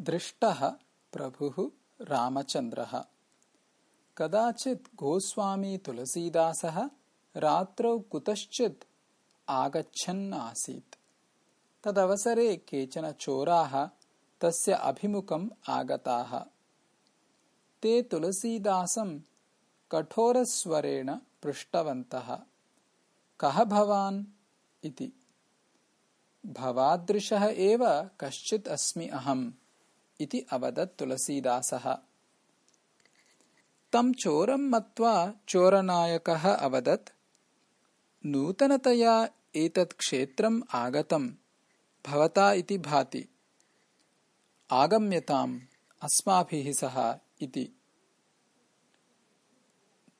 दृष्टः प्रभुः रामचन्द्रः। कदाचित् गोस्वामी तुलसीदासः रात्रौ कुतश्चित् आगच्छन् आसीत् तदवसरे केचन चोराः तस्य अभिमुखम् आगताः। ते तुलसीदासं कठोरस्वरेण पृष्टवन्तः। कः भवान् इति। भवादृशः एव कश्चित् अस्मि अहम् इति अवदत् तुलसीदासः। तं चोरं मत्वा चोरनायकः अवदत् नूतनतया एतत् क्षेत्रम् आगतं भवता इति भाति। आगम्यताम् अस्माभिः सह इति।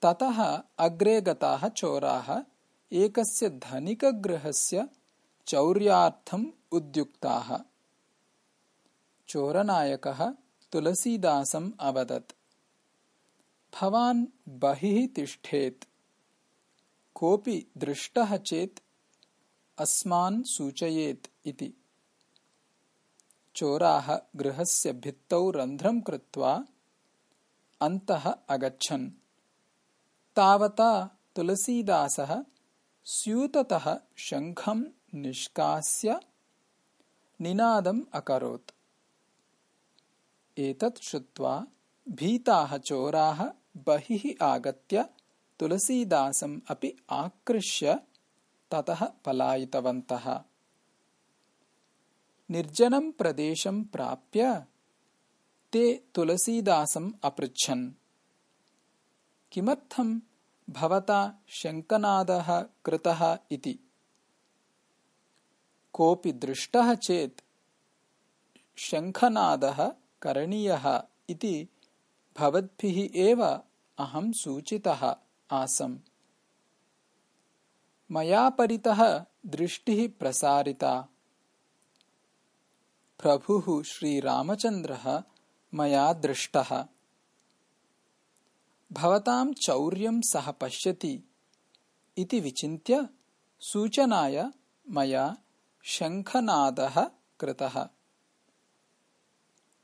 ततः अग्रे गताः चोराः एकस्य धनिकगृहस्य चौर्यार्थम् उद्युक्ताः चोरनायकः तुलसीदासम् अवदत्। भवान् बहिः तिष्ठेत्। कोऽपि दृष्टः चेत् अस्मान् सूचयेत् इति। चोराः गृहस्य भित्तौ रन्ध्रं कृत्वा अन्तः अगच्छन्। तावता तुलसीदासः स्यूततः शङ्खं निष्कास्य निनादम् अकरोत् एतत् श्रुत्वा भीताः चोराः बहिः आगत्य तुलसीदासम् अपि आकृष्य ततः पलायितवन्तः। निर्जनं प्रदेशं प्राप्य ते तुलसीदासम् अपृच्छन्। किमर्थं भवता शङ्कनादः कृतः इति? कोऽपि दृष्टः चेत् शङ्खनादः करणीयः इति भवद्भिः एव अहं सूचितः आसम्। मया परितः दृष्टिः प्रसारिता। प्रभुः श्रीरामचन्द्रः मया दृष्टः। भवतां चौर्यं सः पश्यति इति विचिन्त्य सूचनाय मया शङ्खनादः कृतः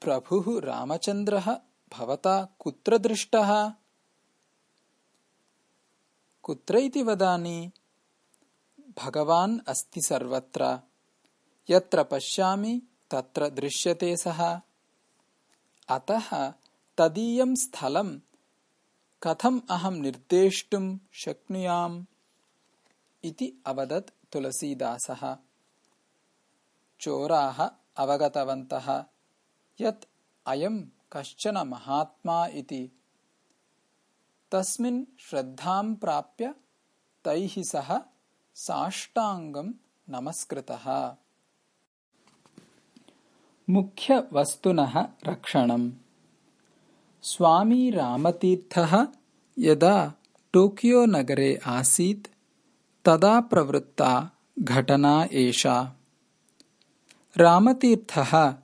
प्रभुः रामचन्द्रः भवता कुत्र दृष्टः? कुत्र इति वदानि भगवान् अस्ति सर्वत्र। यत्र पश्यामि तत्र दृश्यते सः। अतः तदीयं स्थलं कथम् अहं निर्देष्टुं शक्नुयाम् इति अवदत् तुलसीदासः। चोराः अवगतवन्तः यत् अयम् कश्चन महात्मा इति। तस्मिन् श्रद्धां प्राप्य तैः सह साष्टाङ्गं नमस्कृतः। मुख्यवस्तुनः रक्षणम्। स्वामी रामतीर्थः यदा टोकियो नगरे आसीत् तदा प्रवृत्ता घटना एषा। रामतीर्थः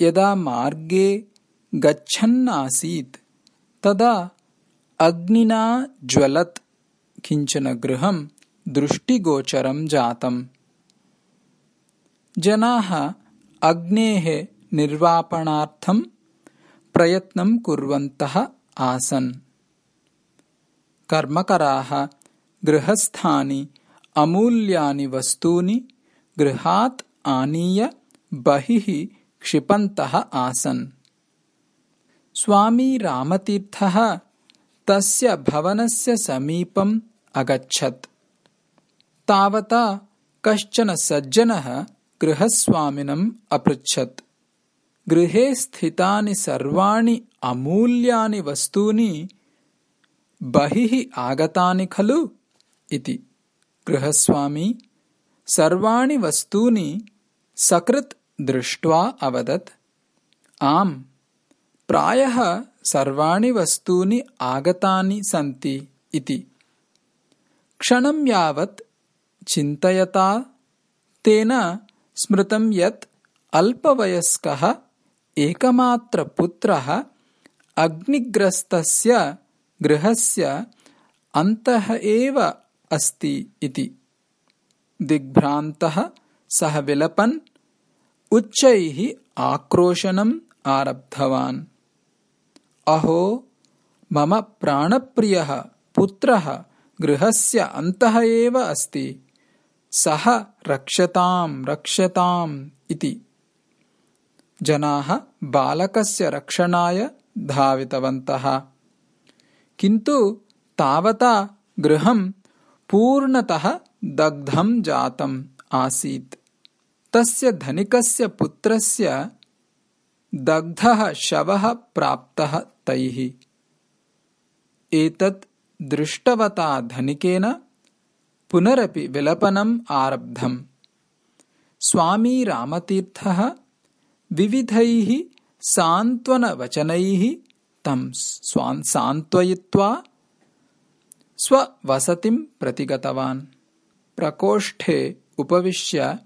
यदा मार्गे गच्छन्नासीत् तदा अग्निना ज्वलत् किञ्चन गृहं दृष्टिगोचरं जातम्। जनाः अग्नेः निर्वापणार्थं प्रयत्नं कुर्वन्तः आसन्। कर्मकराः गृहस्थानि अमूल्यानि वस्तूनि गृहात् आनीय बहिः क्षिपन्तः आसन्। स्वामी रामतीर्थः तस्य भवनस्य समीपम् अगच्छत्। तावता कश्चन सज्जनः गृहस्वामिनम् अपृच्छत्। गृहे स्थितानि सर्वाणि अमूल्यानि वस्तूनि बहिः आगतानि खलु इति। गृहस्वामी सर्वाणि वस्तूनि सकृत् दृष्ट्वा अवदत् आम् प्रायः सर्वाणि वस्तूनि आगतानि सन्ति इति। क्षणं यावत् चिन्तयता तेन स्मृतं यत् अल्पवयस्कः एकमात्रपुत्रः अग्निग्रस्तस्य गृहस्य अन्तः एव अस्ति इति। दिग्भ्रान्तः सः विलपन् उच्चैः आक्रोशनम् आरब्धवान्। अहो मम प्राणप्रियः पुत्रः गृहस्य अन्तः एव अस्ति। सः रक्षताम् इति। जनाः बालकस्य रक्षणाय धावितवन्तः। किन्तु तावता गृहं पूर्णतः दग्धं जातम् आसीत् तस्य धनिकस्य पुत्रस्य दग्धः शवः प्राप्तः तैः। एतत् दृष्टवता धनिकेन पुनरपि विलपनम् आरब्धम्। स्वामी रामतीर्थः विविधैः सान्त्वनवचनैः तं सान्त्वयित्वा स्ववसतिं प्रति गतवान् प्रकोष्ठे उपविश्य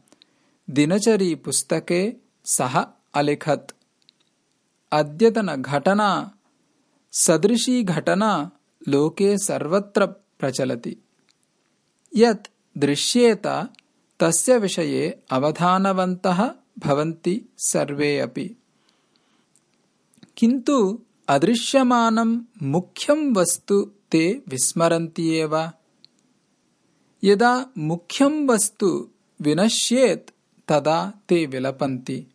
दिनचरीपुस्तके सः अलिखत् अद्यतनघटना सदृशी घटना लोके सर्वत्र प्रचलति यत् दृश्येत तस्य विषये अवधानवन्तः भवन्ति सर्वे अपि किन्तु अदृश्यमानं मुख्यं वस्तु ते विस्मरन्ति एव यदा मुख्यं वस्तु विनश्येत् तदा ते विलपन्ति।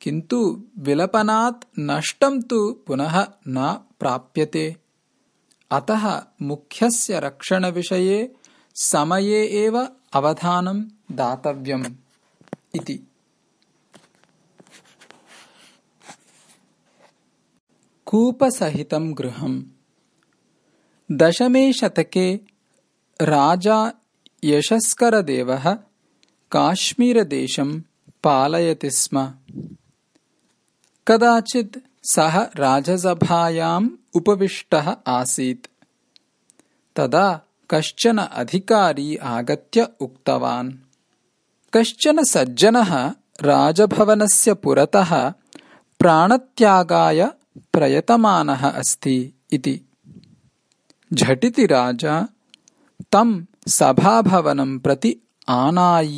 किन्तु विलपनात् नष्टं तु पुनः न प्राप्यते। अतः मुख्यस्य रक्षणविषये समये एव अवधानं दातव्यम् इति। कूपसहितं गृहम्। दशमे शतके राजा यशस्करदेवः काश्मीरदेशं पालयति स्म। कदाचित् सः राजसभायाम् उपविष्टः आसीत्। तदा कश्चन अधिकारी आगत्य उक्तवान्। कश्चन सज्जनः राजभवनस्य पुरतः प्राणत्यागाय प्रयतमानः अस्ति इति। झटिति राजा तं सभाभवनं प्रति आनाय्य